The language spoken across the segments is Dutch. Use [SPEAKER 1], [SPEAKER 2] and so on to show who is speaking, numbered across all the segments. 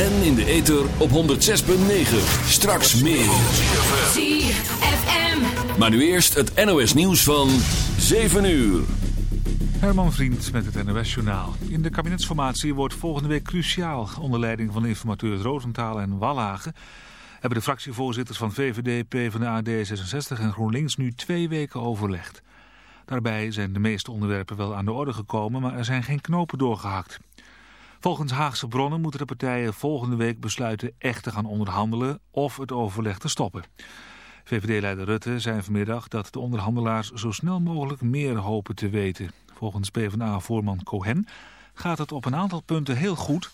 [SPEAKER 1] En in de ether op 106.9. Straks meer.
[SPEAKER 2] ZFM.
[SPEAKER 1] Maar nu eerst het NOS nieuws van 7 uur.
[SPEAKER 3] Herman Vriend met het NOS-journaal. In de kabinetsformatie wordt volgende week cruciaal. Onder leiding van informateurs Roosentaal en Wallhagen... hebben de fractievoorzitters van VVD, PvdA, D66 en GroenLinks nu twee weken overlegd. Daarbij zijn de meeste onderwerpen wel aan de orde gekomen, maar er zijn geen knopen doorgehakt. Volgens Haagse bronnen moeten de partijen volgende week besluiten echt te gaan onderhandelen of het overleg te stoppen. VVD-leider Rutte zei vanmiddag dat de onderhandelaars zo snel mogelijk meer hopen te weten. Volgens PvdA-voorman Cohen gaat het op een aantal punten heel goed,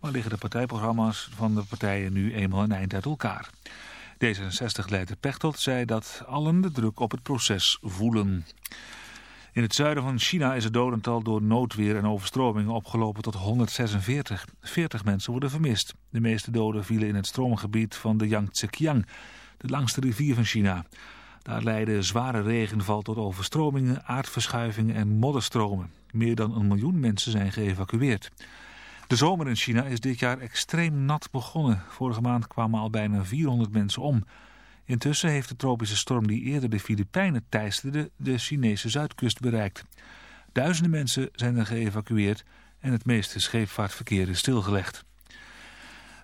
[SPEAKER 3] maar liggen de partijprogramma's van de partijen nu eenmaal een eind uit elkaar. D66-leider Pechtold zei dat allen de druk op het proces voelen. In het zuiden van China is het dodental door noodweer en overstromingen opgelopen tot 146. 40 mensen worden vermist. De meeste doden vielen in het stroomgebied van de Yangtze-Kiang, de langste rivier van China. Daar leidde zware regenval tot overstromingen, aardverschuivingen en modderstromen. Meer dan een miljoen mensen zijn geëvacueerd. De zomer in China is dit jaar extreem nat begonnen. Vorige maand kwamen al bijna 400 mensen om. Intussen heeft de tropische storm die eerder de Filipijnen teisterde de Chinese zuidkust bereikt. Duizenden mensen zijn er geëvacueerd en het meeste scheepvaartverkeer is stilgelegd.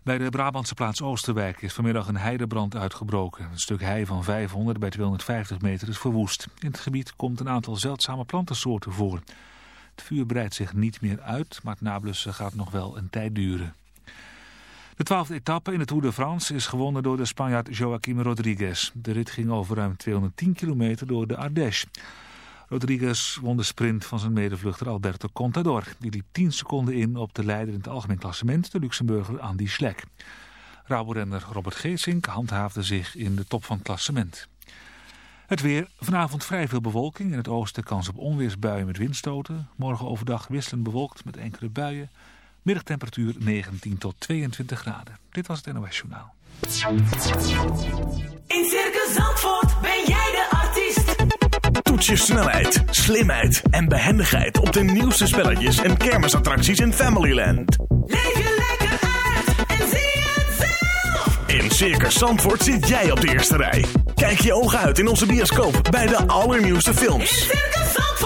[SPEAKER 3] Bij de Brabantse plaats Oosterwijk is vanmiddag een heidebrand uitgebroken. Een stuk hei van 500 bij 250 meter is verwoest. In het gebied komt een aantal zeldzame plantensoorten voor. Het vuur breidt zich niet meer uit, maar het nablussen gaat nog wel een tijd duren. De twaalfde etappe in de Tour de France is gewonnen door de Spanjaard Joaquim Rodriguez. De rit ging over ruim 210 kilometer door de Ardèche. Rodriguez won de sprint van zijn medevluchter Alberto Contador. Die liep 10 seconden in op de leider in het algemeen klassement, de Luxemburger Andy Schleck. Rabo-renner Robert Geesink handhaafde zich in de top van het klassement. Het weer. Vanavond vrij veel bewolking. In het oosten kans op onweersbuien met windstoten. Morgen overdag wisselend bewolkt met enkele buien. Middagtemperatuur 19 tot 22 graden. Dit was het NOS Journaal.
[SPEAKER 2] In Circus Zandvoort ben jij de artiest.
[SPEAKER 4] Toets je snelheid, slimheid en behendigheid op de nieuwste spelletjes en kermisattracties in Familyland.
[SPEAKER 2] Leef je lekker uit en zie het zelf.
[SPEAKER 4] In Circus Zandvoort zit jij op de eerste rij. Kijk je ogen uit in onze bioscoop bij de allernieuwste
[SPEAKER 2] In
[SPEAKER 4] films.
[SPEAKER 2] Circus Zandvoort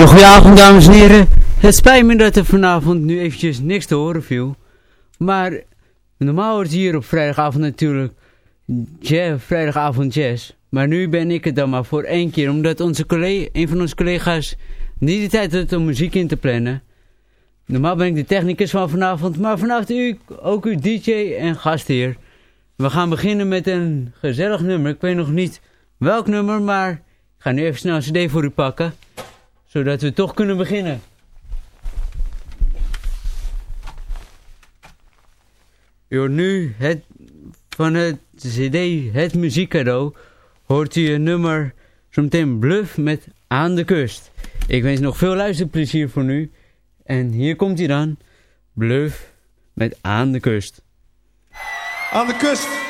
[SPEAKER 5] Hele dames en heren. Het spijt me dat er vanavond nu eventjes niks te horen viel. Maar normaal wordt hier op vrijdagavond natuurlijk jazz, vrijdagavond jazz. Maar nu ben ik het dan maar voor één keer. Omdat onze collega, een van onze collega's niet de tijd had om muziek in te plannen. Normaal ben ik de technicus van vanavond. Maar vanavond u, ook uw DJ en gastheer. We gaan beginnen met een gezellig nummer. Ik weet nog niet welk nummer, maar ik ga nu even snel een cd voor u pakken. Zodat we toch kunnen beginnen. U nu het, van het cd Het Muziekcadeau. Hoort u een nummer zometeen Bluff met Aan de Kust. Ik wens nog veel luisterplezier voor nu. En hier komt hij dan. Bluff met Aan de Kust.
[SPEAKER 6] Aan de kust.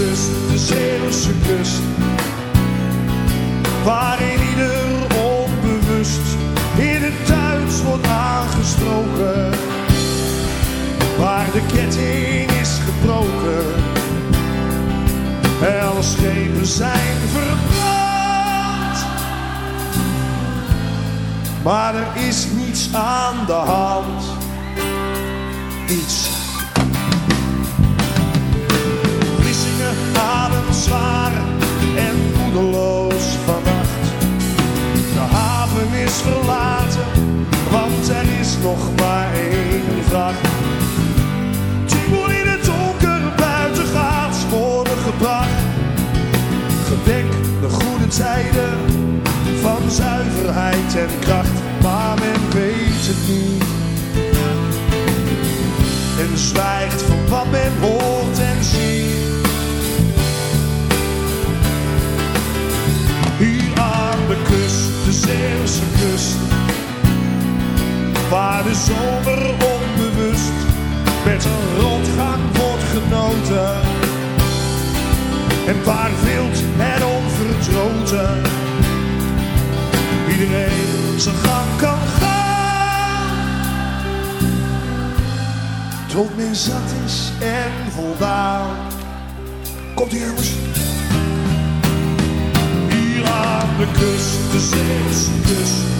[SPEAKER 6] De Zeeuwse kust. Waarin ieder onbewust in het Duits wordt aangesproken. Waar de ketting is gebroken. En schepen zijn verbrand. Maar er is niets aan de hand. Iets nog maar één vracht. Die in het donker buiten gaat worden gebracht. Gedenk de goede tijden van zuiverheid en kracht, maar men weet het niet en zwijgt van wat men hoort en ziet. Hier aan de kust, de Zeeuwse kust, waar de zomer onbewust met een rotgang wordt genoten. En waar wild en onverdroten iedereen zijn gang kan gaan. tot men zat is en voldaan. Komt ie jongens. Hier aan de kust, de Zeeuwse kust.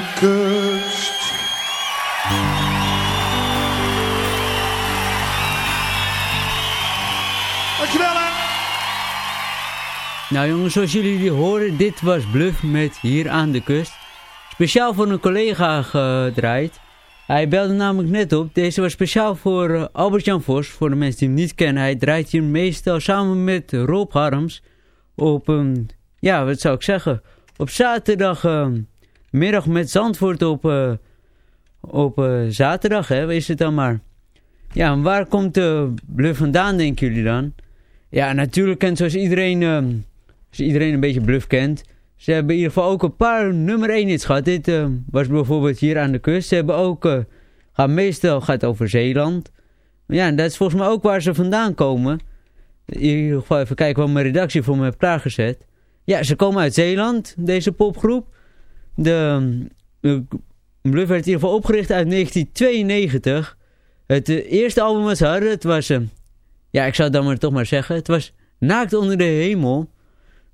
[SPEAKER 6] De kust. Dankjewel hè.
[SPEAKER 5] Nou jongens, zoals jullie horen, dit was Bluff met Hier aan de Kust. Speciaal voor een collega gedraaid. Hij belde namelijk net op. Deze was speciaal voor eh, Albert-Jan Vos. Voor de mensen die hem niet kennen. Hij draait hier meestal samen met Rob Harms op, een ja, wat zou ik zeggen, op zaterdagmiddag met Zandvoort op, uh, op uh, zaterdag, hè, is het dan maar. Ja, en waar komt de bluff vandaan, denken jullie dan? Ja, natuurlijk kent zoals iedereen, als iedereen een beetje bluff kent. Ze hebben in ieder geval ook een paar nummer 1 hits gehad. Dit was bijvoorbeeld hier aan de kust. Ze hebben ook, gaat meestal gaat over Zeeland. Ja, en dat is volgens mij ook waar ze vandaan komen. In ieder geval even kijken wat mijn redactie voor me heeft klaargezet. Ja, ze komen uit Zeeland, deze popgroep. De, de Bluff werd in ieder geval opgericht uit 1992. Het uh, eerste album ze hadden, het was... Uh, ja, ik zou het dan maar toch maar zeggen. Het was Naakt onder de hemel.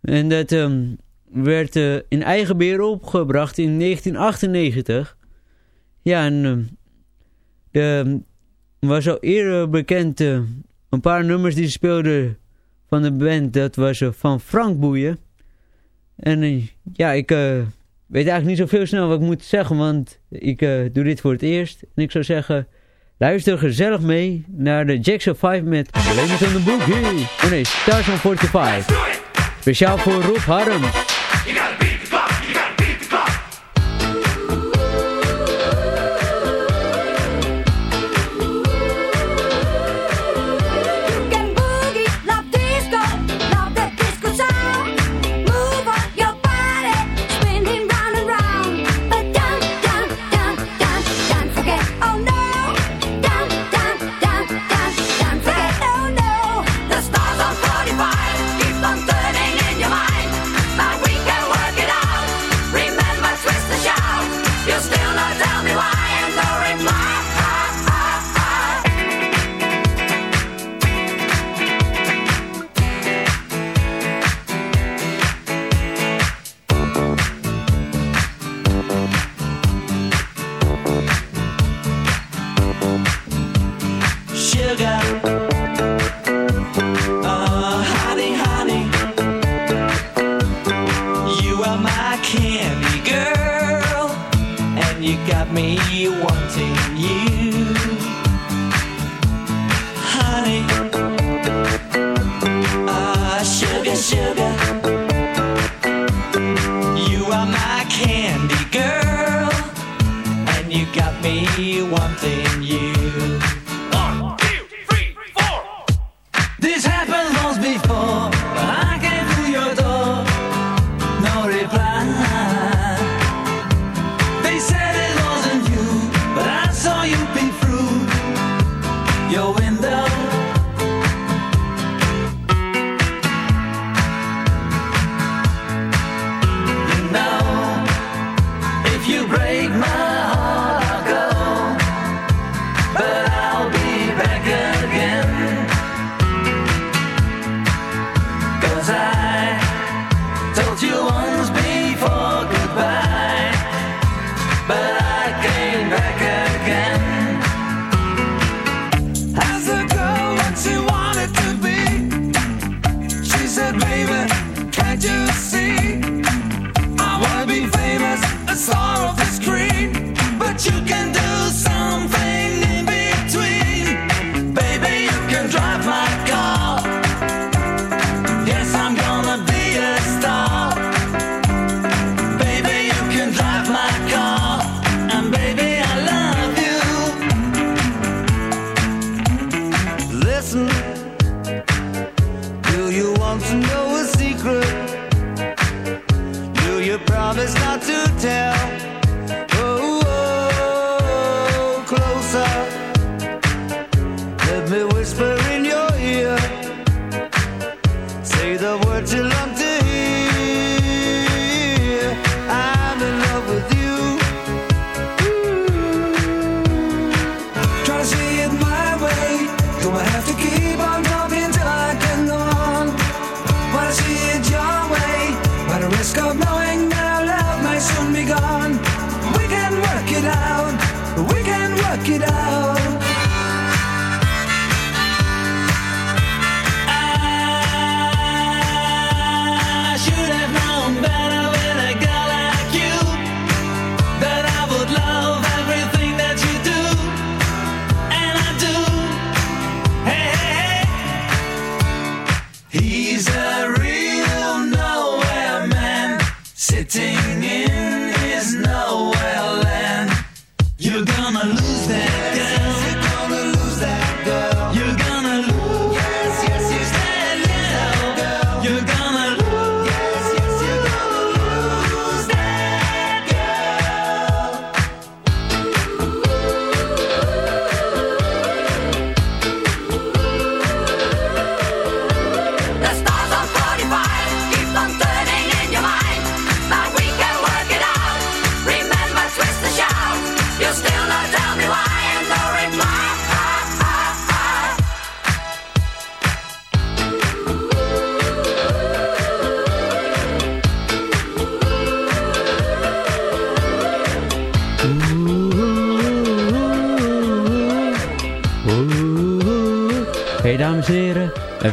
[SPEAKER 5] En dat um, werd in eigen beheer opgebracht in 1998. Ja, en de, was al eerder bekend... Een paar nummers die speelden van de band, dat was van Frank Boeien. En ja, ik weet eigenlijk niet zoveel snel wat ik moet zeggen, want ik doe dit voor het eerst. En ik zou zeggen, luister gezellig mee naar de Jackson 5 met Blamers on the Boogie. Oh nee, Stars on 45. Speciaal voor Rob Harms.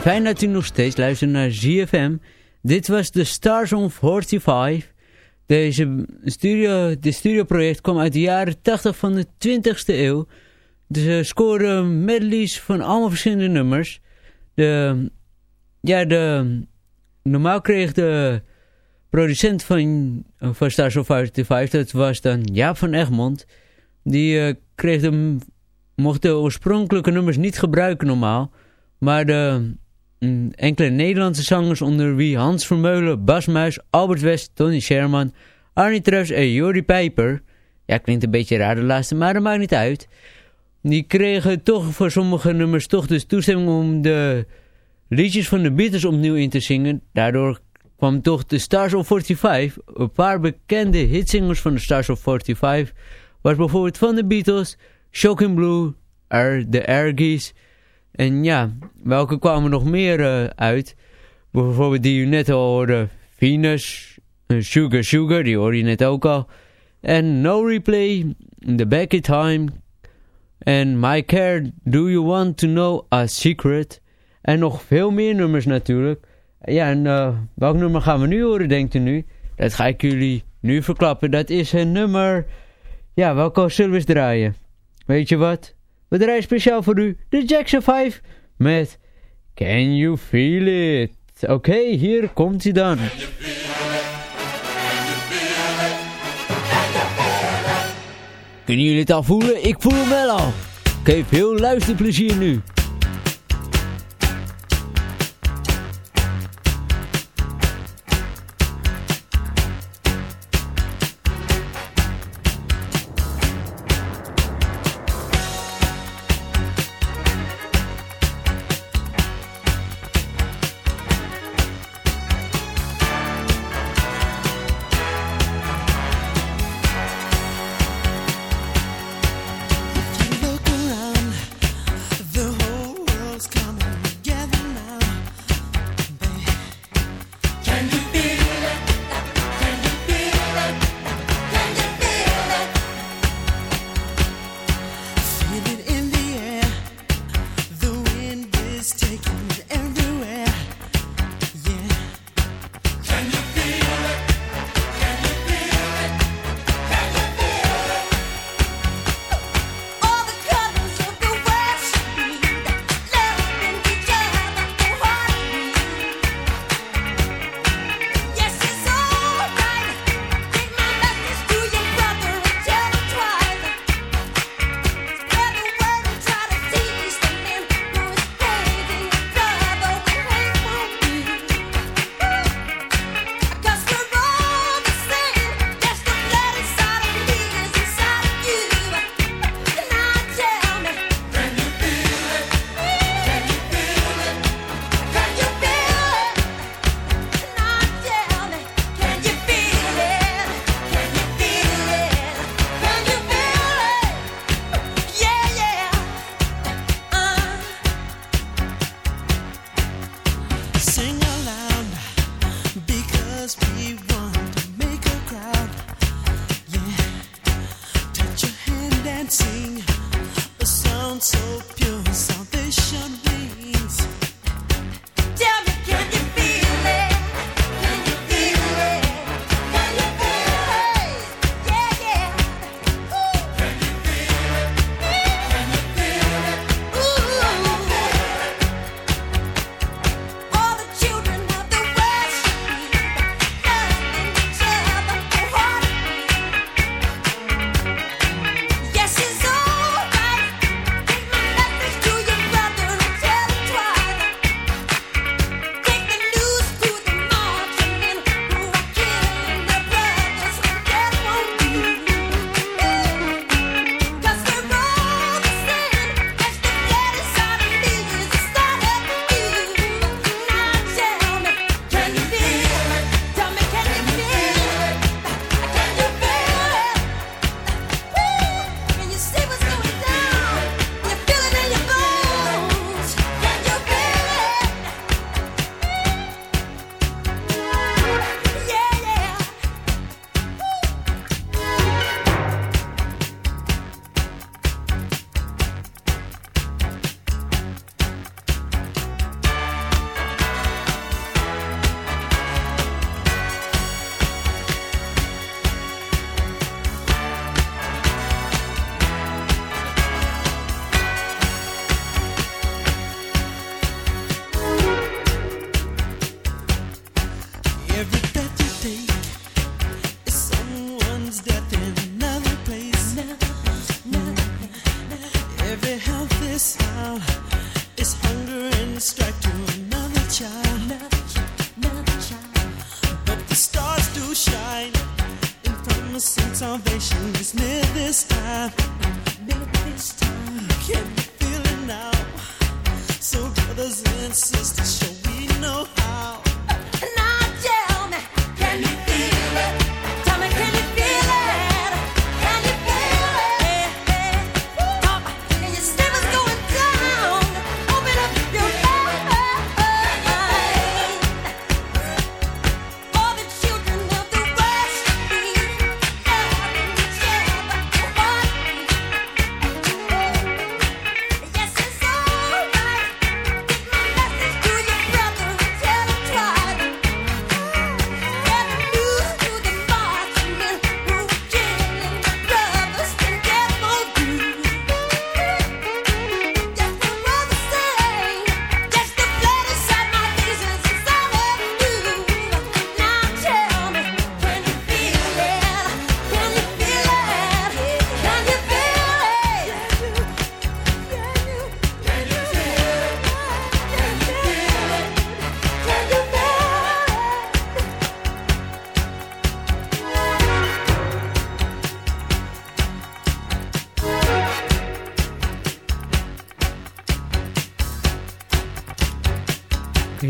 [SPEAKER 5] Fijn dat u nog steeds luistert naar ZFM. Dit was de Stars on 45. Deze studio, dit studioproject kwam uit de jaren 80 van de 20ste eeuw. Ze scoren medleys van allemaal verschillende nummers. De, ja, de, normaal kreeg de producent van, van Stars on 45, dat was dan Jaap van Egmond. Die eh, kreeg de, mocht de oorspronkelijke nummers niet gebruiken normaal. Maar de enkele Nederlandse zangers onder wie Hans Vermeulen, Bas Muis, Albert West, Tony Sherman, Arnie Trus en Jordi Pijper. Ja, klinkt een beetje raar de laatste, maar dat maakt niet uit. Die kregen toch voor sommige nummers toch dus toestemming om de liedjes van de Beatles opnieuw in te zingen. Daardoor kwam toch de Stars of 45, een paar bekende hitsingers van de Stars of 45, was bijvoorbeeld van de Beatles, Shocking Blue, er, de Airgies. En ja, welke kwamen nog meer uh, uit? Bijvoorbeeld die u net al hoorde, Venus, uh, Sugar Sugar, die hoorde je net ook al. En No Replay, The Back in Time, en My Care, Do You Want To Know A Secret. En nog veel meer nummers natuurlijk. Ja, en uh, welk nummer gaan we nu horen, denkt u nu? Dat ga ik jullie nu verklappen. Dat is een nummer... Ja, welke zullen we eens draaien? Weet je wat? We draaien speciaal voor u de Jackson 5 met Can You Feel It? Oké, hier komt hij dan. Kunnen jullie het al voelen? Ik voel hem wel al. Geef veel luisterplezier nu.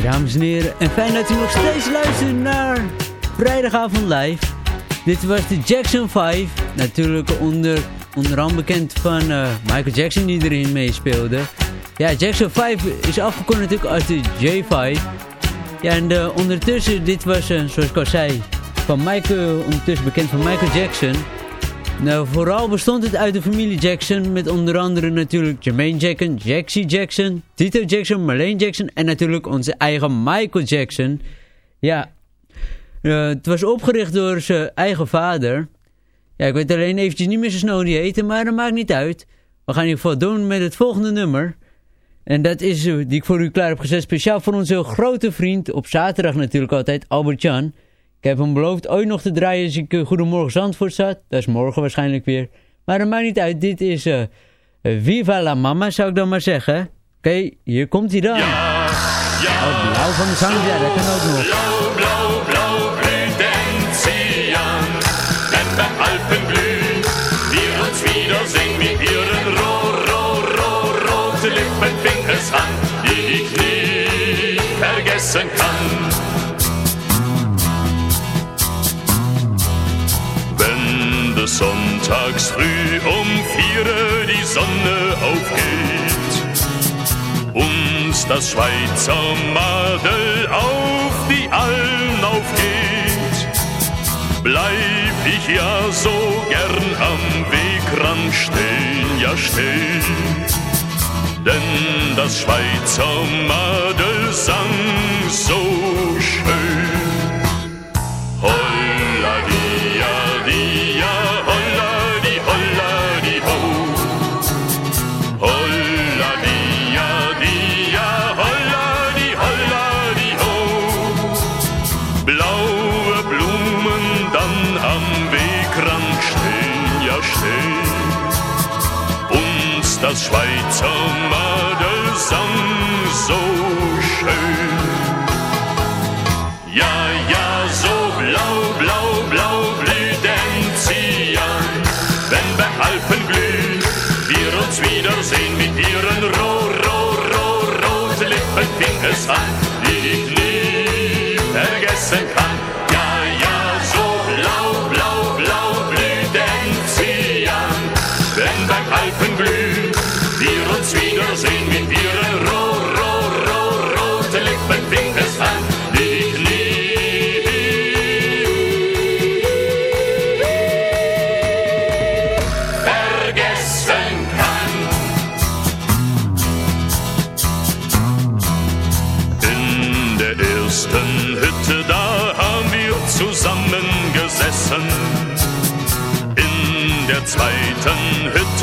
[SPEAKER 5] Dames en heren, en fijn dat u nog steeds luistert naar Vrijdagavond Live. Dit was de Jackson 5, natuurlijk onder, onderhand bekend van eh, Michael Jackson die erin meespeelde. Ja, Jackson 5 is afgekomen natuurlijk als de J5. Ja, en eh, ondertussen, dit was, eh, zoals ik al zei, van Michael, ondertussen bekend van Michael Jackson. Nou, vooral bestond het uit de familie Jackson, met onder andere natuurlijk Jermaine Jackson, Jaxie Jackson, Tito Jackson, Marlene Jackson en natuurlijk onze eigen Michael Jackson. Ja, eh, het was opgericht door zijn eigen vader. Ja, ik weet alleen eventjes niet meer zo snel die maar dat maakt niet uit. We gaan in ieder geval doen met het volgende nummer. En dat is, eh, die ik voor u klaar heb gezet, speciaal voor onze grote vriend, op zaterdag natuurlijk altijd, Albert Jan. Ik heb hem beloofd ooit nog te draaien als ik eh, Goedemorgen Zandvoort zat. Dat is morgen waarschijnlijk weer. Maar dat maakt niet uit, dit is eh, Viva la Mama, zou ik dan maar zeggen. Oké, hier komt hij dan. Oh, blauw van de zang, ja, dat kan ook nog.
[SPEAKER 7] Blau, blau, blau blüht Enzian, wenn beim Alpen blüht, wir uns wiedersehen mit ihren roh, roh, roh, rote Lippen fing es an, die ich nie vergessen kann. Des Sonntags früh um vier die Sonne aufgeht, uns das Schweizer Madel auf die Alm aufgeht, bleib ich ja so gern am Wegrand stehen, ja stehen. Denn das Schweizer Madel sang so schön. so much.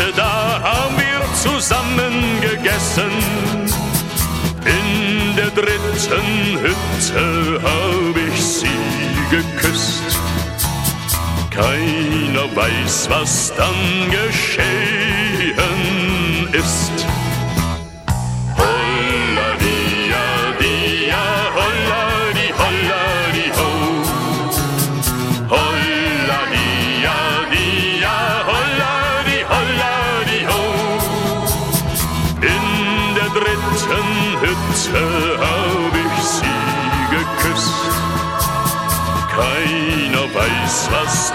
[SPEAKER 7] Hütte, da haben wir zusammen gegessen. In der dritten Hütte hab ich sie geküsst. Keiner weiß, was dann geschehen ist. Weiß, was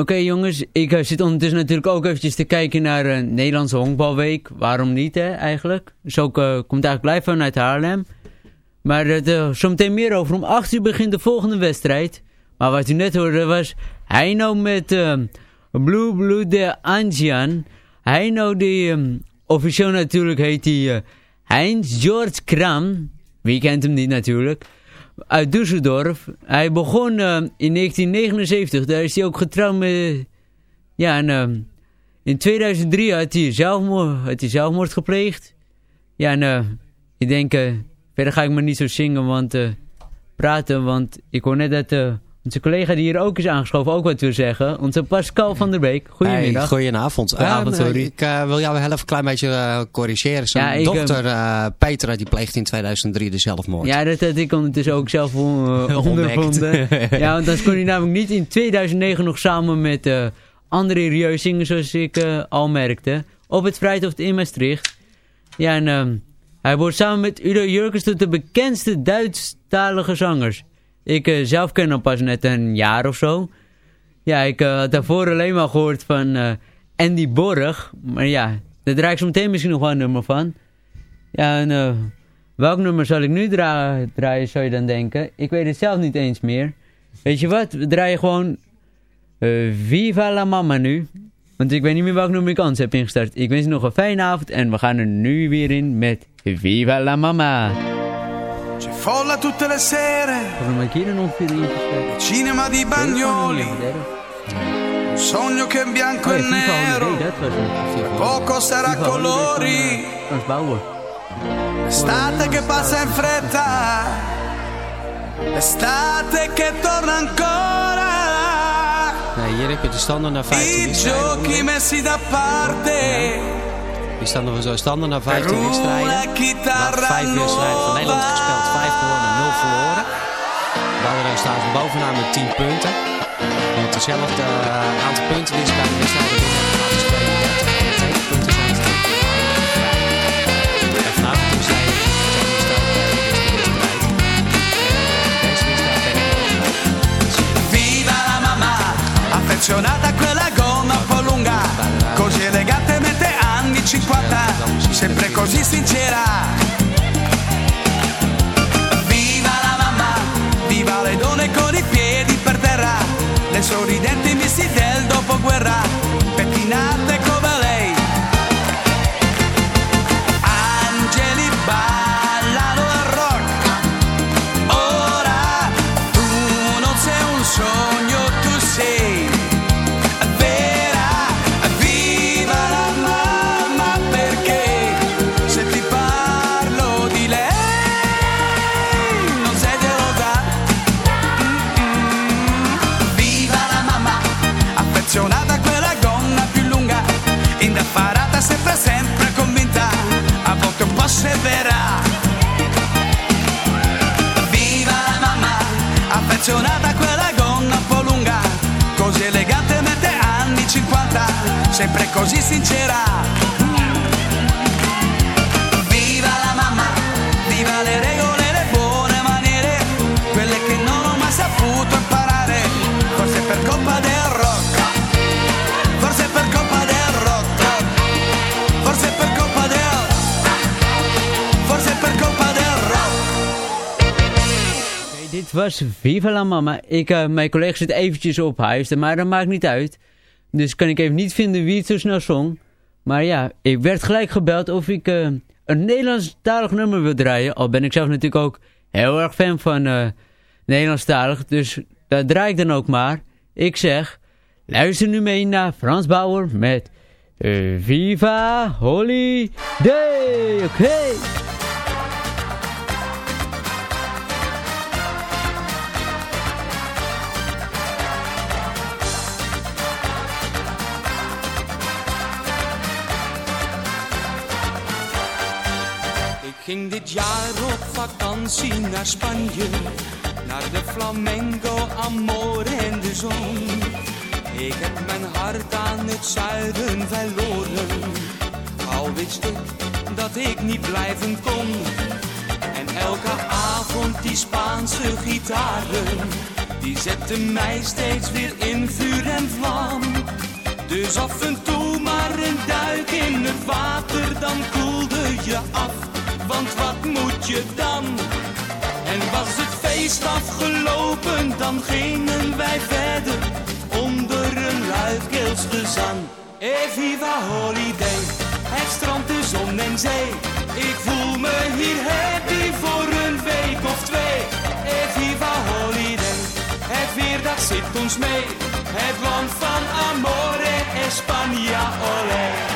[SPEAKER 5] Oké jongens, ik eh, zit ondertussen natuurlijk ook eventjes te kijken naar eh Nederlandse Honkbalweek. Waarom niet hè, eigenlijk. Dus ook, eh, komt eigenlijk blijven vanuit Haarlem. Maar eh, zometeen meer over. Om 8 uur begint de volgende wedstrijd. Maar wat u net hoorde was Heino met Blue Blue de Anjian. Heino die eh, officieel natuurlijk heet hij Heinz George Kram. Wie kent hem niet natuurlijk. Uit Düsseldorf. Hij begon eh, in 1979. Daar is hij ook getrouwd. Ja, en eh, in 2003 had hij zelfmoord, zelfmoord gepleegd. Ja, en eh, ik denk... eh, verder ga ik maar niet zo zingen, want... praten, want ik hoor net dat... eh, onze collega die hier ook is aangeschoven ook wat wil zeggen. Onze Pascal van der Beek. Goedemiddag.
[SPEAKER 8] Hey, goedenavond. Eh,
[SPEAKER 5] sorry.
[SPEAKER 8] ik eh, wil jou heel even een klein beetje eh, corrigeren. Zijn
[SPEAKER 5] Ja, ik,
[SPEAKER 8] dochter eh, Petra die pleegde in 2003 de zelfmoord.
[SPEAKER 5] Ja, dat had ik ondertussen ook zelf eh, ondervonden. ja, want dan kon hij namelijk niet in 2009 nog samen met eh André Rieu zingen, zoals ik eh, al merkte. Op het Vrijthof in Maastricht. Ja, en ehm, hij wordt samen met Udo Jurkens tot de bekendste Duitsstalige zangers. Ik eh, zelf ken hem pas net een jaar of zo. Ja, ik eh, had daarvoor alleen maar gehoord van eh, Andy Borg. Maar ja, daar draai ik zo meteen misschien nog wel een nummer van. Ja, en welk nummer zal ik nu dra- draaien, zou je dan denken? Ik weet het zelf niet eens meer. Weet je wat, we draaien gewoon Viva la Mama nu. Want ik weet niet meer welk nummer ik anders heb ingestart. Ik wens je nog een fijne avond en we gaan er nu weer in met Viva la Mama.
[SPEAKER 9] C'è folla tutte le sere,
[SPEAKER 5] Waarom heb ik hier een ongeveer ingestart?
[SPEAKER 9] cinema di Bagnoli, un sogno che è bianco
[SPEAKER 5] Oh
[SPEAKER 9] e
[SPEAKER 5] ja, FIFA
[SPEAKER 9] nero,
[SPEAKER 5] 100, dat was hem.
[SPEAKER 9] poco sarà
[SPEAKER 5] FIFA 100
[SPEAKER 9] colori,
[SPEAKER 5] van, eh, Frans Bauer.
[SPEAKER 9] estate che passa in fretta, estate che torna ancora,
[SPEAKER 8] Nee, hier heb je de standen naar 15
[SPEAKER 9] i
[SPEAKER 8] wedstrijden.
[SPEAKER 9] giochi messi da parte,
[SPEAKER 8] Die standen we zo standen naar
[SPEAKER 9] per
[SPEAKER 8] 15
[SPEAKER 9] una
[SPEAKER 8] wedstrijden. Waar
[SPEAKER 9] chitarra
[SPEAKER 8] vijf wedstrijden van Nederland gespeeld, 5 gewonnen, 0 verloren. Staan ze bovenaan met 10 punten. En met hetzelfde eh, aantal punten die ze bij de wedstrijden
[SPEAKER 9] Viva la
[SPEAKER 5] Mama. Ik, eh, mijn collega zit eventjes op huis, maar dat maakt niet uit. Dus kan ik even niet vinden wie het zo snel zong. Maar ja, ik werd gelijk gebeld of ik eh, een Nederlandstalig nummer wil draaien. Al ben ik zelf natuurlijk ook heel erg fan van eh Nederlandstalig. Dus dat draai ik dan ook maar. Ik zeg, luister nu mee naar Frans Bauer met Viva Holiday. Oké.
[SPEAKER 9] Jaar op vakantie naar Spanje, naar de flamenco, amor en de zon. Ik heb mijn hart aan het zuiden verloren, al wist ik dat ik niet blijven kon. En elke avond die Spaanse gitaren, die zetten mij steeds weer in vuur en vlam. Dus af en toe maar een duik in het water, dan koelde je af. Want wat moet je dan? En was het feest afgelopen, dan gingen wij verder onder een luidkeels gezang. E viva holiday, het strand, de zon en zee. Ik voel me hier happy voor een week of twee. E viva holiday, het weer dat zit ons mee. Het land van amore, España, olé.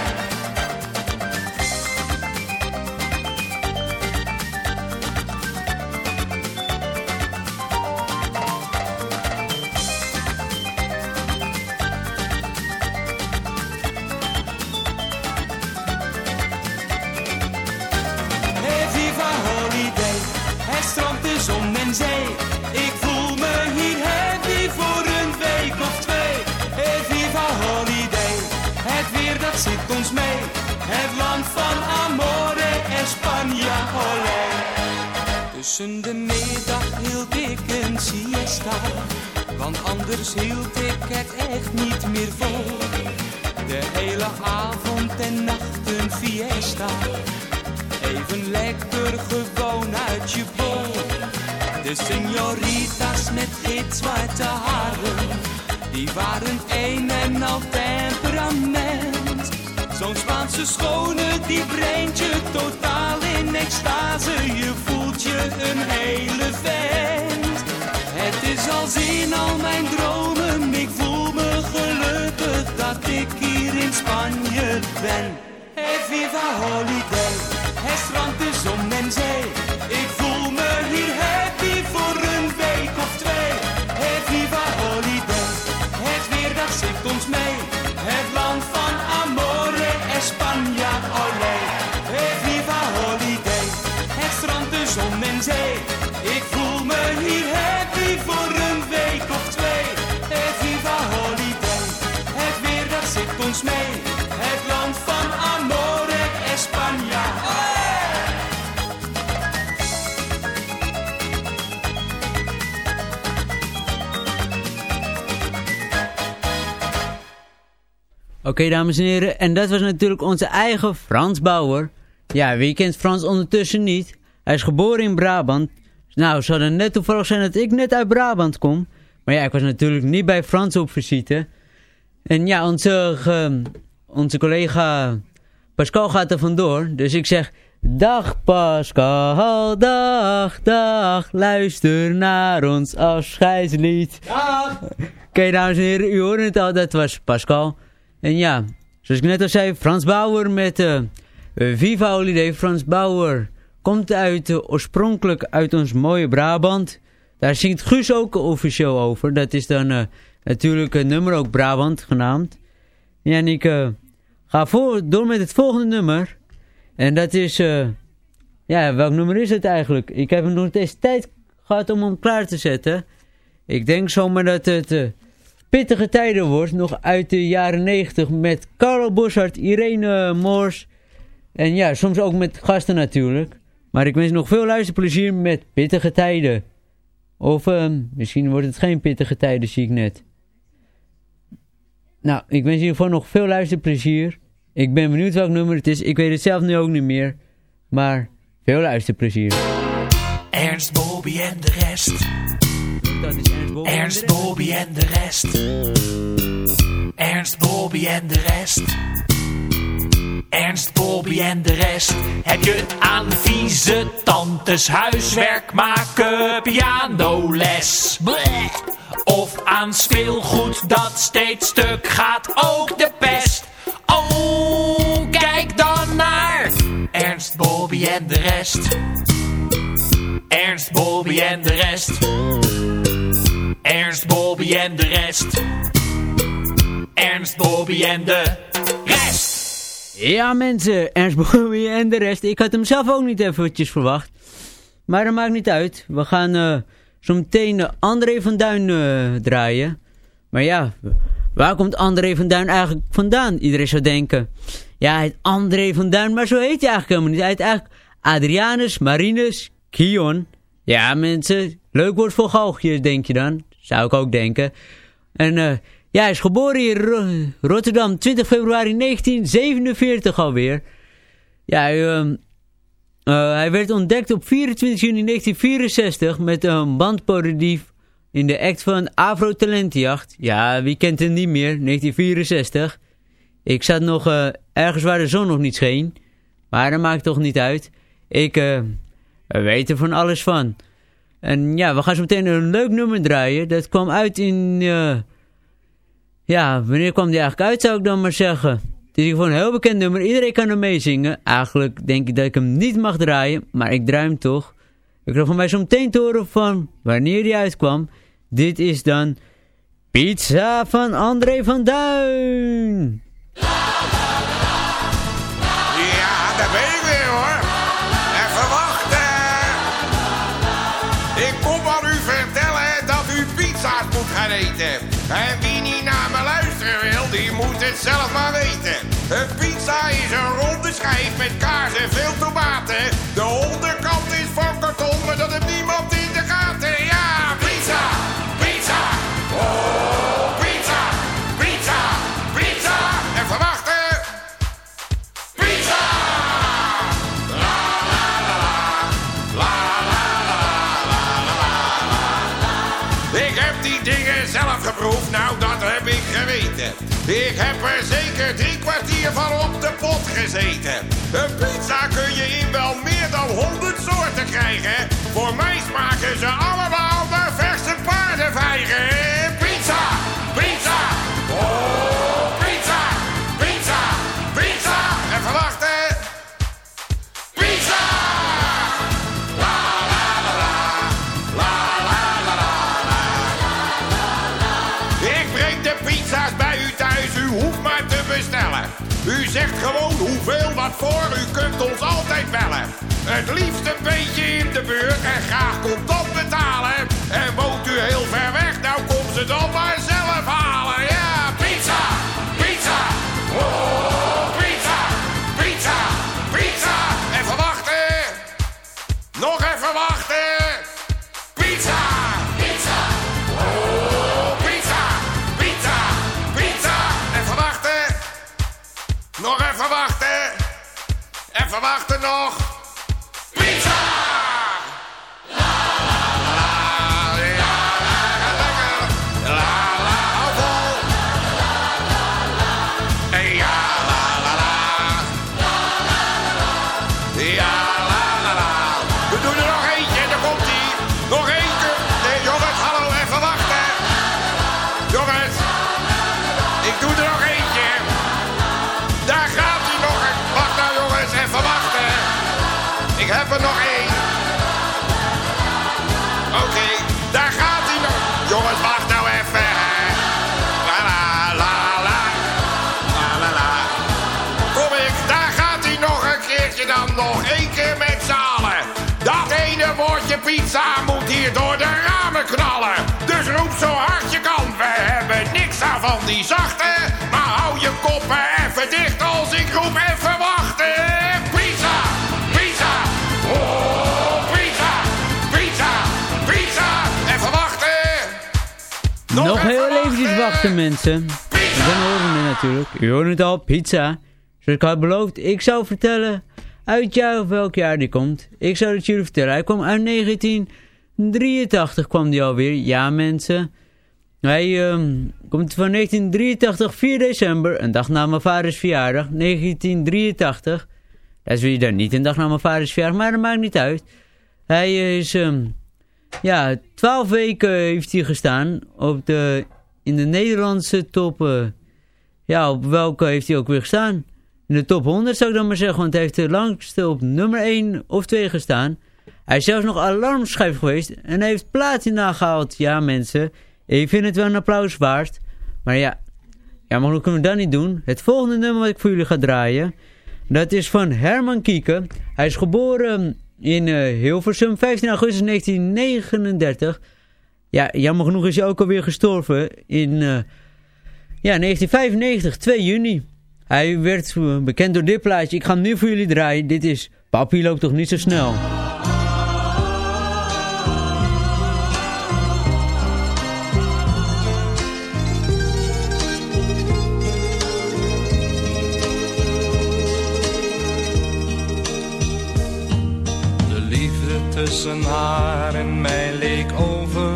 [SPEAKER 9] Zit ons mee. Het land van amore, España, olé. Tussen de middag hield ik een siesta, want anders hield ik het echt niet meer vol. De hele avond en nacht een fiesta. Even lekker gewoon uit je bol. De senoritas met gitzwarte haren, die waren een en al temperament. Zo'n Spaanse schone, die brengt je totaal in extase. Je voelt je een hele vent. Het is als in al mijn dromen, ik voel me gelukkig dat ik hier in Spanje ben. Hey, viva holiday, het strand, de zon en zee.
[SPEAKER 5] Oké, dames en heren, en dat was natuurlijk onze eigen Frans Bauer. Ja, wie kent Frans ondertussen niet? Hij is geboren in Brabant. Nou, zou het net toevallig zijn dat ik net uit Brabant kom. Maar ja, ik was natuurlijk niet bij Frans op visite. En ja, onze, ge- onze collega Pascal gaat er vandoor. Dus ik zeg, dag Pascal, dag, dag. Luister naar ons afscheidslied. Dag! Oké, dames en heren, u hoorde het al, dat was Pascal. En ja, zoals ik net al zei, Frans Bauer met eh, Viva Holiday. Frans Bauer komt uit, eh, oorspronkelijk uit ons mooie Brabant. Daar zingt Guus ook officieel over. Dat is dan eh, natuurlijk een nummer ook Brabant genaamd. Ja, en ik ga voor, door met het volgende nummer. En dat is... ja, welk nummer is het eigenlijk? Ik heb nog steeds tijd gehad om hem klaar te zetten. Ik denk zomaar dat het... pittige tijden wordt. Nog uit de jaren 90 met Carlo Boshart, Irene Moors. En ja, soms ook met gasten natuurlijk. Maar ik wens nog veel luisterplezier met pittige tijden. Of ehm, misschien wordt het geen pittige tijden, zie ik net. Nou, ik wens in geval nog veel luisterplezier. Ik ben benieuwd welk nummer het is. Ik weet het zelf nu ook niet meer. Maar veel luisterplezier.
[SPEAKER 10] Ernst, Bobby en de rest.
[SPEAKER 5] Is Ernst Bobby.
[SPEAKER 10] Ernst, Bobby en de rest. Ernst, Bobby en de rest. Ernst, Bobby en de rest. Heb je aan vieze tantes huiswerk maken, pianoles? Bleh. Of aan speelgoed dat steeds stuk gaat, ook de pest. Oh, kijk dan naar Ernst, Bobby en de rest. Ernst, Bobby en de rest. Ernst, Bobby en de rest. Ernst, Bobby en de rest.
[SPEAKER 5] Ja mensen, Ernst Bobby en de rest. Ik had hem zelf ook niet eventjes verwacht. Maar dat maakt niet uit. We gaan eh zo meteen eh, André van Duin eh, draaien. Maar ja, waar komt André van Duin eigenlijk vandaan? Iedereen zou denken. Ja, heet André van Duin, maar zo heet hij eigenlijk helemaal niet. Hij heet eigenlijk Adrianus Marinus Kion. Ja mensen, leuk woord voor galgjes denk je dan. Zou ik ook denken. En eh, ja, hij is geboren in Ro- Rotterdam 20 februari 1947 alweer. Ja, hij, ehm, eh, hij werd ontdekt op 24 juni 1964 met een bandparodie in de act van Afro Talentenjacht. Ja, wie kent hem niet meer? 1964. Ik zat nog eh, ergens waar de zon nog niet scheen. Maar dat maakt toch niet uit. Ik weet er van alles van. En ja, we gaan zo meteen een leuk nummer draaien. Dat kwam uit in... eh, ja, wanneer kwam die eigenlijk uit zou ik dan maar zeggen. Het is geval een heel bekend nummer. Iedereen kan er meezingen. Eigenlijk denk ik dat ik hem niet mag draaien. Maar ik draai hem toch. Ik krijg van mij zo meteen te horen van wanneer die uitkwam. Dit is dan... Pizza van André van Duin.
[SPEAKER 11] Zelf maar weten. Een pizza is een ronde schijf met kaas en veel tomaten. Ik heb er zeker drie kwartier van op de pot gezeten. Een pizza kun je in wel meer dan honderd soorten krijgen. Voor mij smaken ze voor, u kunt ons altijd bellen. Het liefst een beetje in de buurt en graag contant betalen. En woont u heel ver weg, nou komt ze dan maar zelf halen. Ja, pizza, pizza, oh, pizza, pizza, pizza. Even wachten. Nog even wachten. Pizza! Pizza! Oh, pizza! Pizza! Pizza! Even wachten. Nog even wachten. Even wachten nog. Pizza moet hier door de ramen knallen. Dus roep zo hard je kan. We hebben niks aan van die zachte. Maar hou je koppen even dicht als ik roep even wachten. Pizza, pizza. Oh, pizza, pizza, pizza. Even wachten.
[SPEAKER 5] Nog heel eventjes wachten mensen. Dan horen we natuurlijk. U hoort het al, pizza. Zoals ik had beloofd, ik zou vertellen uit jaar of welk jaar die komt. Ik zou het jullie vertellen. Hij kwam uit 1983 kwam die alweer. Ja mensen. Hij ehm, komt van 1983, 4 december. Een dag na mijn vaders verjaardag. 1983. Dat is weer dan niet een dag na mijn vaders verjaardag. Maar dat maakt niet uit. Hij is... ehm, ja, 12 weken heeft hij gestaan. Op de, in de Nederlandse top... eh, ja, op welke heeft hij ook weer gestaan? In de top 100 zou ik dan maar zeggen, want hij heeft de langste op nummer 1 of 2 gestaan. Hij is zelfs nog alarmschijf geweest en hij heeft platina gehaald. Ja mensen, ik vind het wel een applaus waard. Maar ja, ja maar hoe kunnen we dat niet doen? Het volgende nummer wat ik voor jullie ga draaien, dat is van Herman Kieken. Hij is geboren in eh, Hilversum, 15 augustus 1939. Ja, jammer genoeg is hij ook alweer gestorven in... eh, ja, 1995, 2 juni. Hij werd eh, bekend door dit plaatje. Ik ga nu voor jullie draaien. Dit is Papi loopt toch niet zo snel.
[SPEAKER 12] De liefde tussen haar en mij leek over.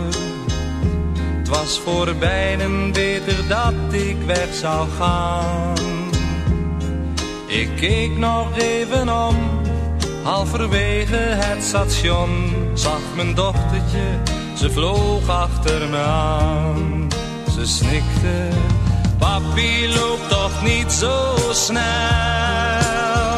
[SPEAKER 12] Het was voor beiden beter dat ik weg zou gaan. Ik keek nog even om, halverwege het station. Zag mijn dochtertje, ze vloog achter me aan. Ze snikte, papi loopt toch niet zo snel.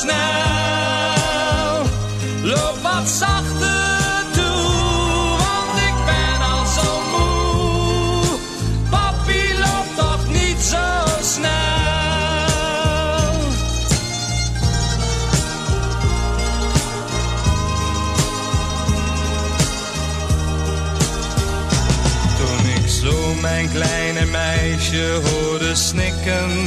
[SPEAKER 12] Snel. Loop wat zachter toe, want ik ben al zo moe. Papi loopt toch niet zo snel. Toen ik zo mijn kleine meisje hoorde snikken,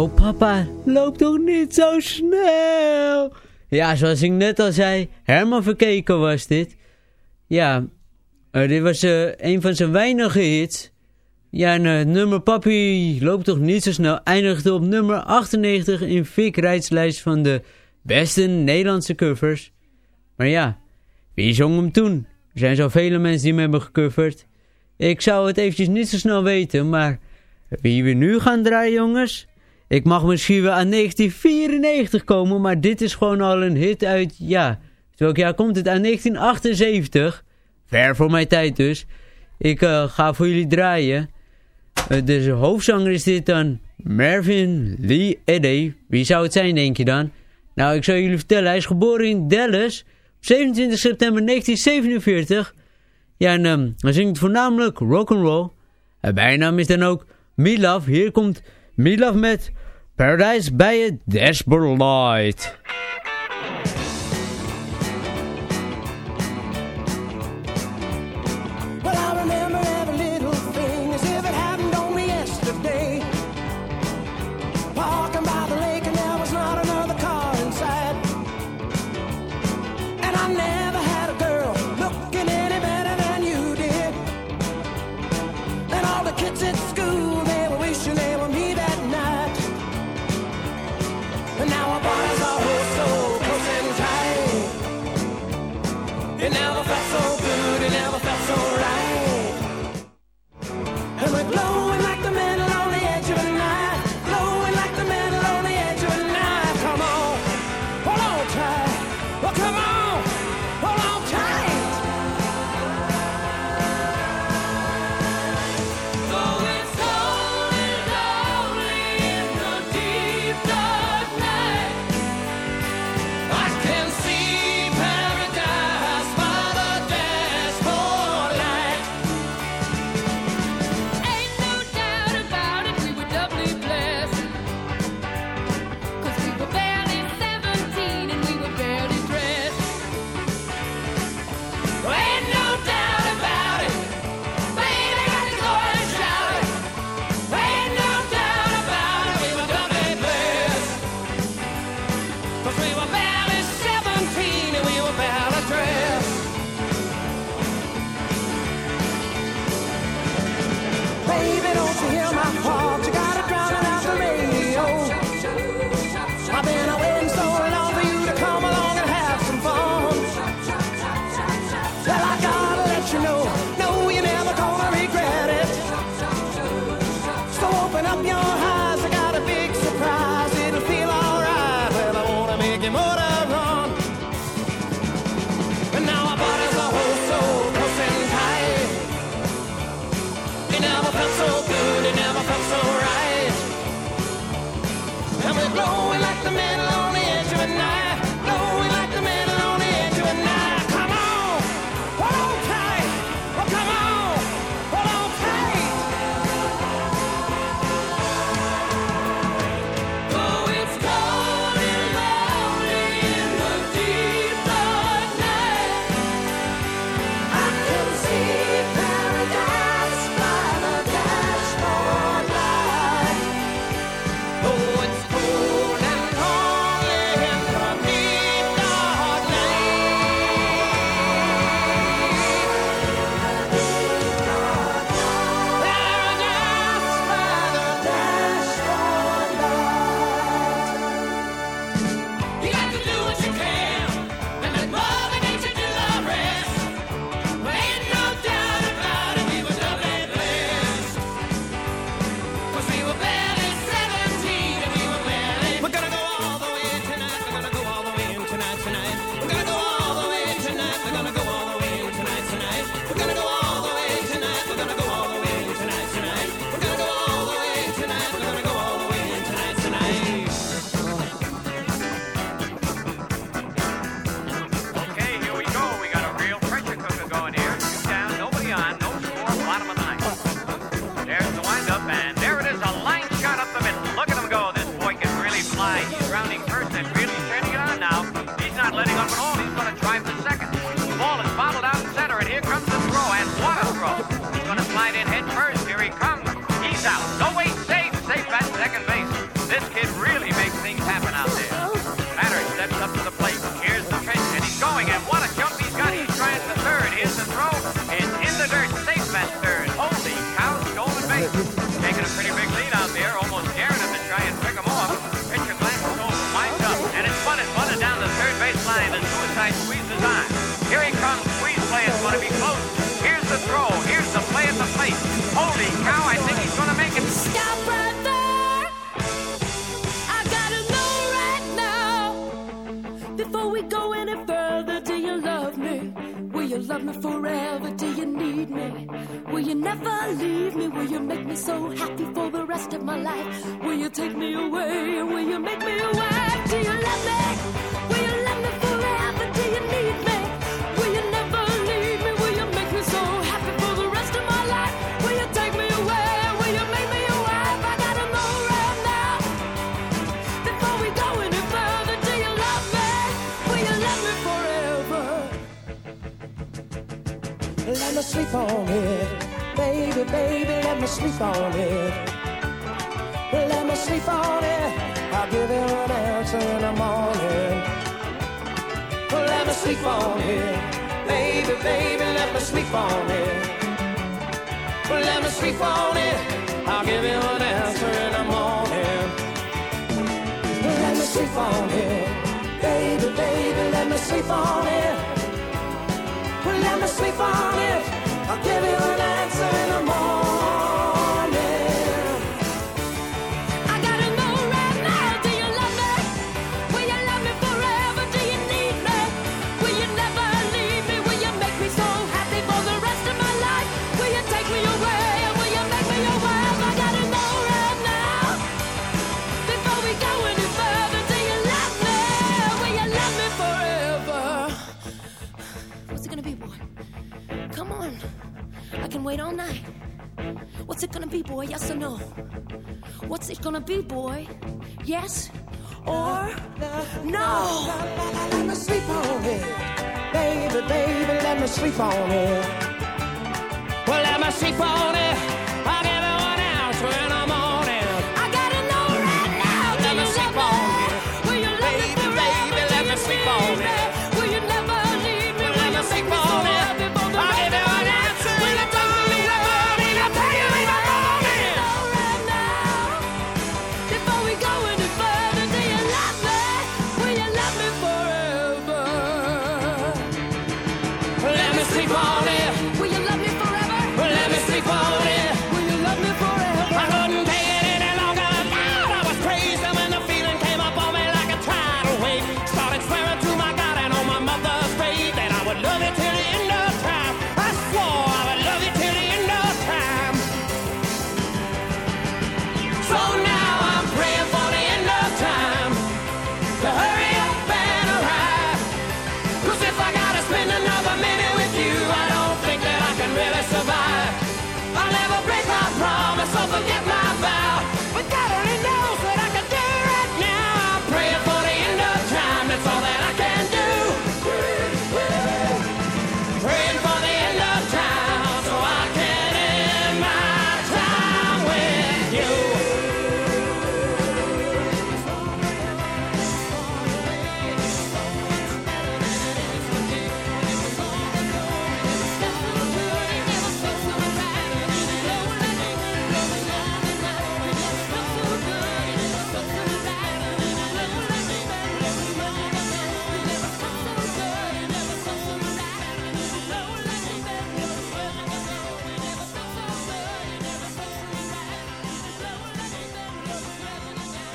[SPEAKER 5] Oh papa, loop toch niet zo snel. Ja, zoals ik net al zei, Herman Verkeken was dit. Ja, eh, dit was eh, een van zijn weinige hits. Ja, en eh, nummer Papi loopt toch niet zo snel. Eindigde op nummer 98 in Vic Rijtslijst van de beste Nederlandse covers. Maar ja, wie zong hem toen? Er zijn zoveel mensen die hem hebben gecoverd. Ik zou het eventjes niet zo snel weten, maar wie we nu gaan draaien jongens... Ik mag misschien wel aan 1994 komen, maar dit is gewoon al een hit uit, ja, welk jaar komt het? Uit 1978. Ver voor mijn tijd dus. Ik eh, ga voor jullie draaien. Eh, de hoofdzanger is dit dan Marvin Lee Eddy. Wie zou het zijn, denk je dan? Nou, ik zal jullie vertellen. Hij is geboren in Dallas op 27 september 1947. Ja, en ehm, hij zingt voornamelijk rock and roll. En bijnaam is dan ook Milaf. Hier komt Milaf met Paradise
[SPEAKER 13] by a Dashboard Light.
[SPEAKER 2] Yes or no?
[SPEAKER 13] Let me sleep on it. Baby, baby, let me sleep on it. Well, let me sleep on it. I'll give you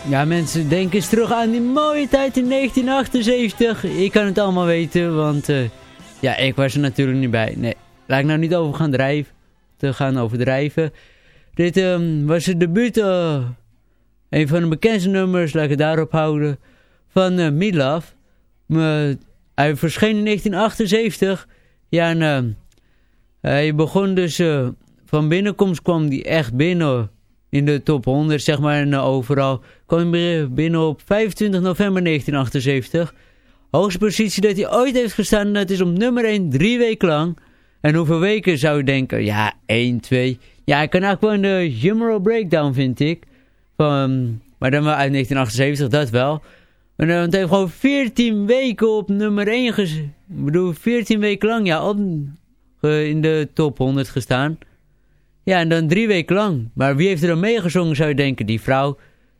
[SPEAKER 5] Ja, mensen, denk eens terug aan die mooie tijd in 1978. Ik kan het allemaal weten, want eh, ja, ik was er natuurlijk niet bij. Nee, laat ik nou niet over gaan drijven, te gaan overdrijven. Dit ehm, was het debuut, eh, een van de bekendste nummers, laat ik het daarop houden, van uh, hij verscheen in 1978. Ja, en hij begon dus, van binnenkomst kwam hij echt binnen in de top 100, zeg maar, en eh, overal. Kwam hij binnen op 25 november 1978. Hoogste positie dat hij ooit heeft gestaan, dat is op nummer 1, drie weken lang. En hoeveel weken zou je denken? Ja, 1, 2. Ja, ik kan eigenlijk wel een Jumro Breakdown, vind ik. Van, maar dan wel uit 1978, dat wel. En uh, het heeft gewoon 14 weken op nummer 1 ges... Ik bedoel, 14 weken lang, ja, op, eh, in de top 100 gestaan. Ja, en dan drie weken lang. Maar wie heeft er dan meegezongen, zou je denken? Die vrouw.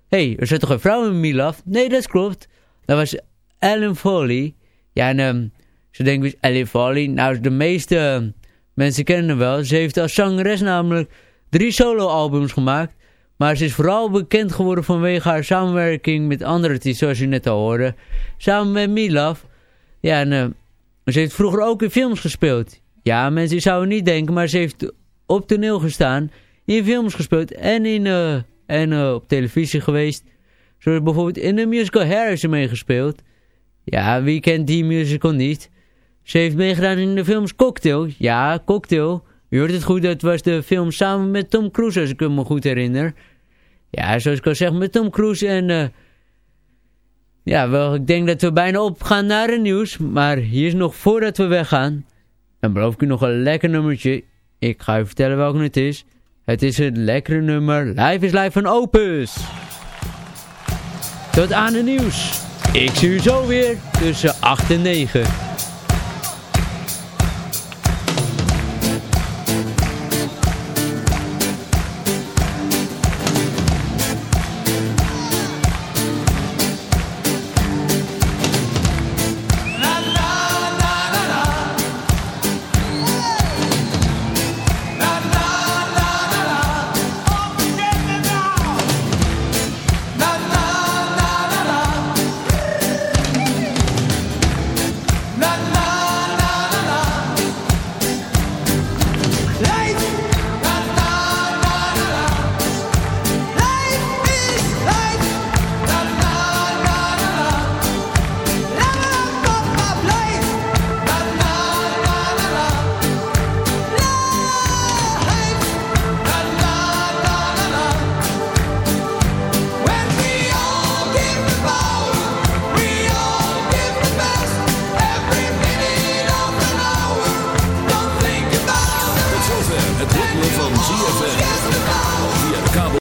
[SPEAKER 5] Hé, hey, er zit toch een vrouw in Milaf? Nee, dat klopt. Dat was Ellen Foley. Ja, en um, ze denken, wie is Ellen Foley? Nou, de meeste uh, mensen kennen haar wel. Ze heeft als zangeres namelijk drie soloalbums gemaakt. Maar ze is vooral bekend geworden vanwege haar samenwerking met andere artiesten, zoals u net al hoorde. Samen met Milaf. Ja, en uh, ze heeft vroeger ook in films gespeeld. Ja, mensen zouden niet denken, maar ze heeft op toneel gestaan, in films gespeeld en, in, uh, en uh, op televisie geweest. Zoals bijvoorbeeld in de musical Hair is ze meegespeeld. Ja, wie kent die musical niet? Ze heeft meegedaan in de films Cocktail. Ja, Cocktail. U hoort het goed, dat was de film samen met Tom Cruise, als ik me goed herinner. Ja, zoals ik al zeg, met Tom Cruise en... Uh, ja, wel, ik denk dat we bijna opgaan naar het nieuws. Maar hier is nog voordat we weggaan. En beloof ik u nog een lekker nummertje. Ik ga u vertellen welke het is. Het is het lekkere nummer Live is Live van Opus. Tot aan de nieuws. Ik zie u zo weer tussen 8 en 9.